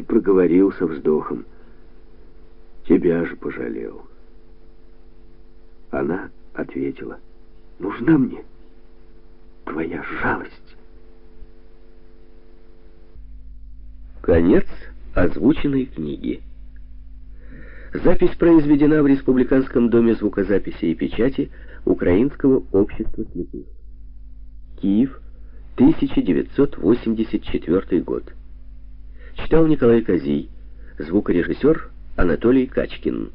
и проговорил со вздохом. «Тебя же пожалел». Она ответила. «Нужна мне твоя жалость». Конец озвученной книги. Запись произведена в Республиканском доме звукозаписи и печати Украинского общества слепых. Киев, 1984 год. Читал Николай Козий, звукорежиссер Анатолий Качкин.